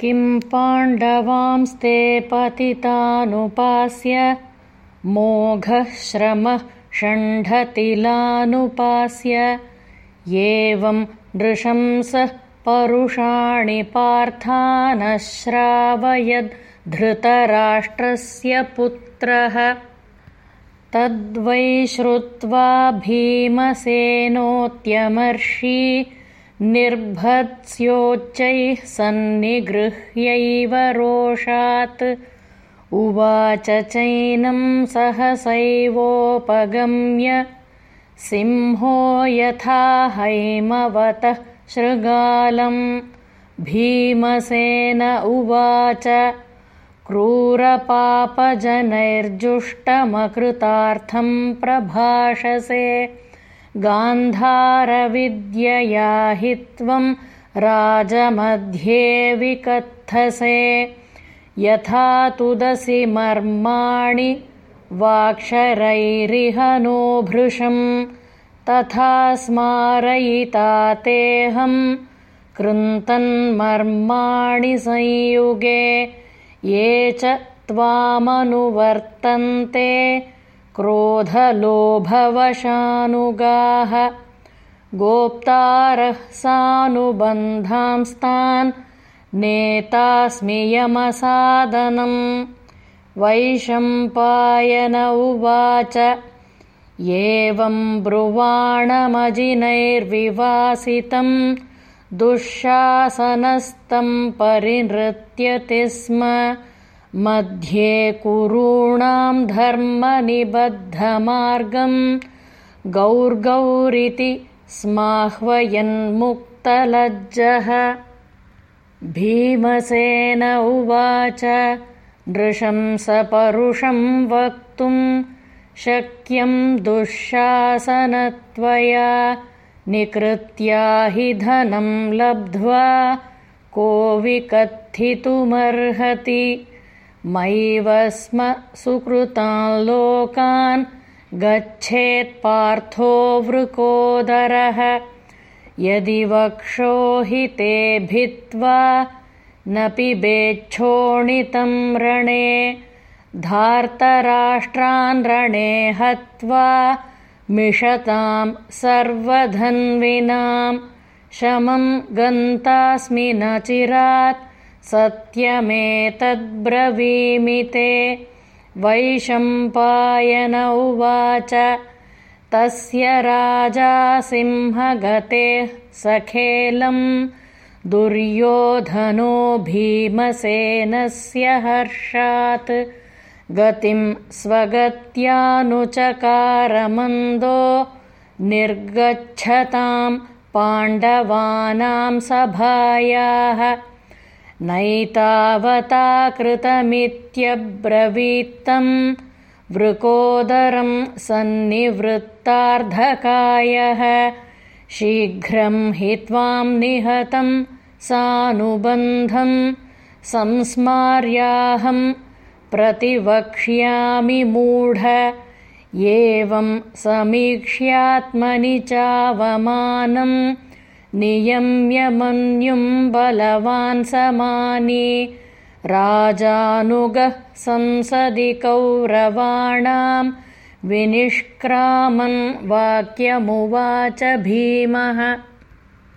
किं पाण्डवांस्ते पतितानुपास्य? मोघः श्रमः षण्ढतिलानुपास्य। एवं नृशंसः परुषाणि पार्थानश्रावयद्धृतराष्ट्रस्य पुत्रः। तद्वै श्रुत्वा भीमसेनोत्यमर्षि निर्भत्स्योच्चैः सन्निगृह्यैव रोषात्। उवाच चैनं सहसैवोपगम्य सिंहो यथा हैमवतः शृगालम् भीमसेन उवाच क्रूरपापजनैर्जुष्टमकृतार्थं प्रभाषसे गान्धारविद्यया हि त्वं राजमध्ये विकत्थसे यथा तुदसि मर्माणि वाक्षरैरिह नो भृशम् तथा स्मारयिता तेऽहं कृन्तन्मर्माणि संयुगे ये च त्वामनुवर्तन्ते क्रोधलोभवशानुगाः गोप्तारः सानुबन्धांस्तान् नेतास्मि यमसादनम् वैशम्पायन उवाच एवं ब्रुवाणमजिनैर्विवासितं दुःशासनस्तं परिनृत्यति स्म मध्ये कुरूणां धर्मनिबद्धमार्गं गौर्गौरिति स्माह्वयन्मुक्तलज्जः। भीमसेन उवाच नृशंसपरुषं वक्तुं शक्यं दुःशासनत्वया निकृत्या हि धनं लब्ध्वा को विकथितुमर्हति मैव स्म सुकृतान् लोकान् गच्छेत्पार्थो वृकोदरः। यदि वक्षो हि ते भित्त्वा न पिबेच्छोणितं रणे धार्तराष्ट्रान् रणे हत्वा मिषतां सर्वधन्विनां शमं गन्तास्मि न चिरात् सत्यमेतद्ब्रवीमि ते। वैशम्पायन उवाच तस्य राजा सिंहगतेः सखेलं दुर्योधनो भीमसेनस्य हर्षात्। गतिं स्वगत्यानुचकारमन्दो निर्गच्छतां पाण्डवानां सभायाः नैतावता कृतमित्यब्रवीत्तं वृकोदरं सन्निवृत्तार्धकायः। शीघ्रं हि त्वां निहतं सानुबन्धं संस्मार्याहं प्रतिवक्ष्यामि मूढ। एवं समीक्ष्यात्मनि चावमानम् नियम्यमन्युं बलवान् समानी। राजानुगः संसदि कौरवाणां विनिष्क्रामन् वाक्यमुवाच भीमः